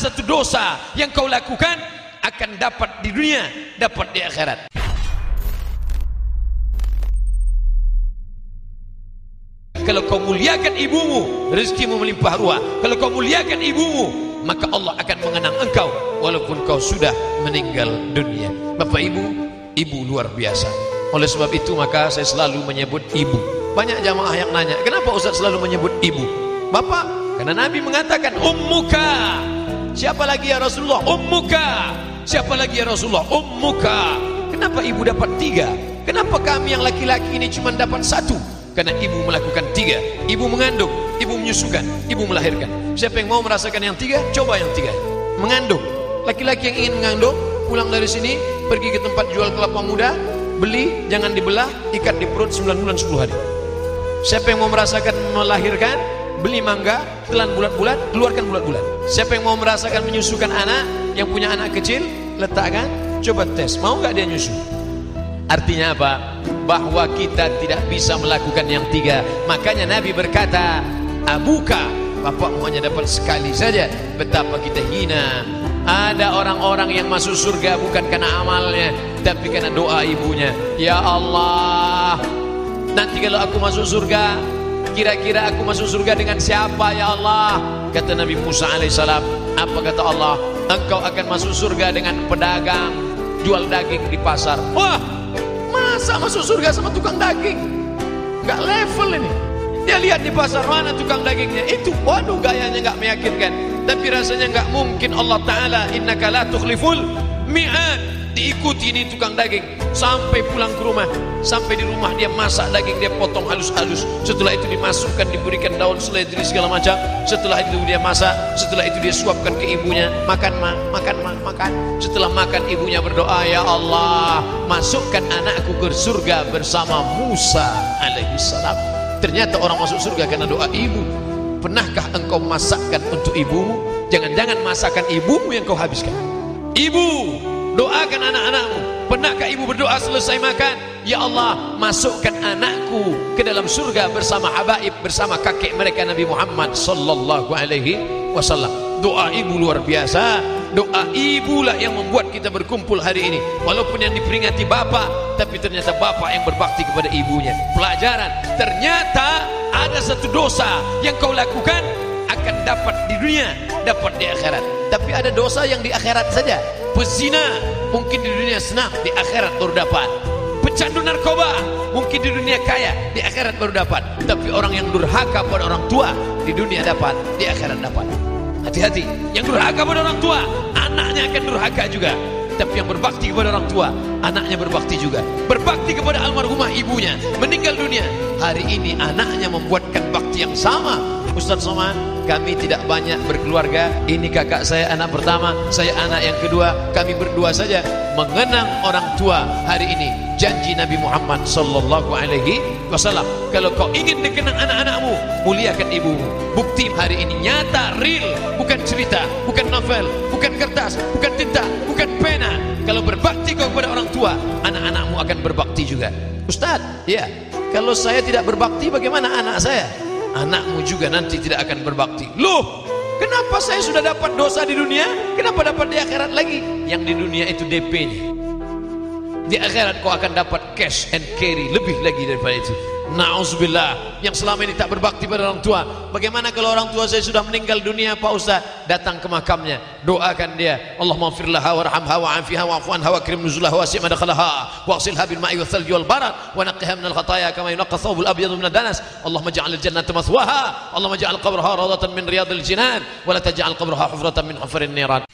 satu dosa yang kau lakukan akan dapat di dunia, dapat di akhirat. Kalau kau muliakan ibumu, rezekimu melimpah ruah. Kalau kau muliakan ibumu, maka Allah akan mengenang engkau walaupun kau sudah meninggal dunia. Bapak Ibu, ibu luar biasa. Oleh sebab itu maka saya selalu menyebut ibu. Banyak jamaah yang nanya, kenapa Ustaz selalu menyebut ibu? Bapak, karena Nabi mengatakan ummuka. Siapa lagi ya Rasulullah? Ummuka. Siapa lagi ya Rasulullah? Ummuka. Kenapa ibu dapat tiga? Kenapa kami yang laki-laki ini cuma dapat satu? Karena ibu melakukan tiga. Ibu mengandung, ibu menyusukan, ibu melahirkan. Siapa yang mau merasakan yang tiga? Coba yang tiga. Mengandung. Laki-laki yang ingin mengandung, pulang dari sini, pergi ke tempat jual kelapa muda, beli, jangan dibelah, ikat di perut 9 bulan 10 hari. Siapa yang mau merasakan melahirkan, beli mangga, telan bulat-bulat, keluarkan bulat-bulat. Siapa yang mau merasakan menyusukan anak, yang punya anak kecil, letakkan, coba tes, mau nggak dia nyusu? Artinya apa? Bahwa kita tidak bisa melakukan yang tiga. Makanya Nabi berkata, Abuka, bapakmu hanya dapat sekali saja. Betapa kita hina. Ada orang-orang yang masuk surga bukan karena amalnya, tapi karena doa ibunya. Ya Allah, nanti kalau aku masuk surga, kira-kira aku masuk surga dengan siapa ya Allah? Kata Nabi Musa alaihissalam. Apa kata Allah? Engkau akan masuk surga dengan pedagang jual daging di pasar. Wah, Masa masuk surga sama tukang daging? Gak level ini. Dia lihat di pasar mana tukang dagingnya. Itu waduh gayanya gak meyakinkan. Tapi rasanya gak mungkin Allah Ta'ala innaka la tukhliful mi'ad. Diikuti ini tukang daging sampai pulang ke rumah. Sampai di rumah dia masak daging, dia potong halus-halus. Setelah itu dimasukkan, diberikan daun seledri segala macam. Setelah itu dia masak, setelah itu dia suapkan ke ibunya. Makan ma, makan ma, makan. Setelah makan ibunya berdoa, Ya Allah, masukkan anakku ke surga bersama Musa alaihissalam. Ternyata orang masuk surga karena doa ibu. Pernahkah engkau masakkan untuk ibumu? Jangan-jangan masakan ibumu yang kau habiskan. Ibu, anak-anakmu. Pernahkah ibu berdoa selesai makan? Ya Allah, masukkan anakku ke dalam surga bersama habaib, bersama kakek mereka Nabi Muhammad sallallahu alaihi wasallam. Doa ibu luar biasa. Doa ibulah yang membuat kita berkumpul hari ini. Walaupun yang diperingati bapak, tapi ternyata bapak yang berbakti kepada ibunya. Pelajaran, ternyata ada satu dosa yang kau lakukan akan dapat di dunia, dapat di akhirat. Tapi ada dosa yang di akhirat saja. Pezina mungkin di dunia senang, di akhirat baru dapat. Pecandu narkoba mungkin di dunia kaya, di akhirat baru dapat. Tapi orang yang durhaka pada orang tua di dunia dapat, di akhirat dapat. Hati-hati, yang durhaka pada orang tua, anaknya akan durhaka juga. Tapi yang berbakti kepada orang tua, anaknya berbakti juga. Berbakti kepada almarhumah ibunya, meninggal dunia. Hari ini anaknya membuatkan bakti yang sama. Ustaz Soman, kami tidak banyak berkeluarga. Ini kakak saya anak pertama, saya anak yang kedua. Kami berdua saja mengenang orang tua hari ini. Janji Nabi Muhammad sallallahu alaihi wasallam. Kalau kau ingin dikenang anak-anakmu, muliakan ibumu. Bukti hari ini nyata, real, bukan cerita, bukan novel, bukan kertas, bukan tinta, bukan pena. Kalau berbakti kau kepada orang tua, anak-anakmu akan berbakti juga. Ustaz, ya. Kalau saya tidak berbakti, bagaimana anak saya? Anakmu juga nanti tidak akan berbakti. Loh, kenapa saya sudah dapat dosa di dunia? Kenapa dapat di akhirat lagi? Yang di dunia itu DP-nya. Di akhirat kau akan dapat cash and carry lebih lagi daripada itu. Nauzubillah yang selama ini tak berbakti pada orang tua. Bagaimana kalau orang tua saya sudah meninggal dunia Pak Ustaz? Datang ke makamnya, doakan dia. Allahumma firlaha warhamha wa'afiha wa'fu wa akrim wa si'ma dakhalaha wa ghsilha bil ma'i wal thalji wal barad wa naqqiha min al khataya kama yunqqa thawbul abyad min ad-danas. Allahumma ij'al al jannata mathwaha. Allahumma ij'al qabraha rawdatan min riyadil jinan wa la taj'al qabraha hufratan min hufarin niran.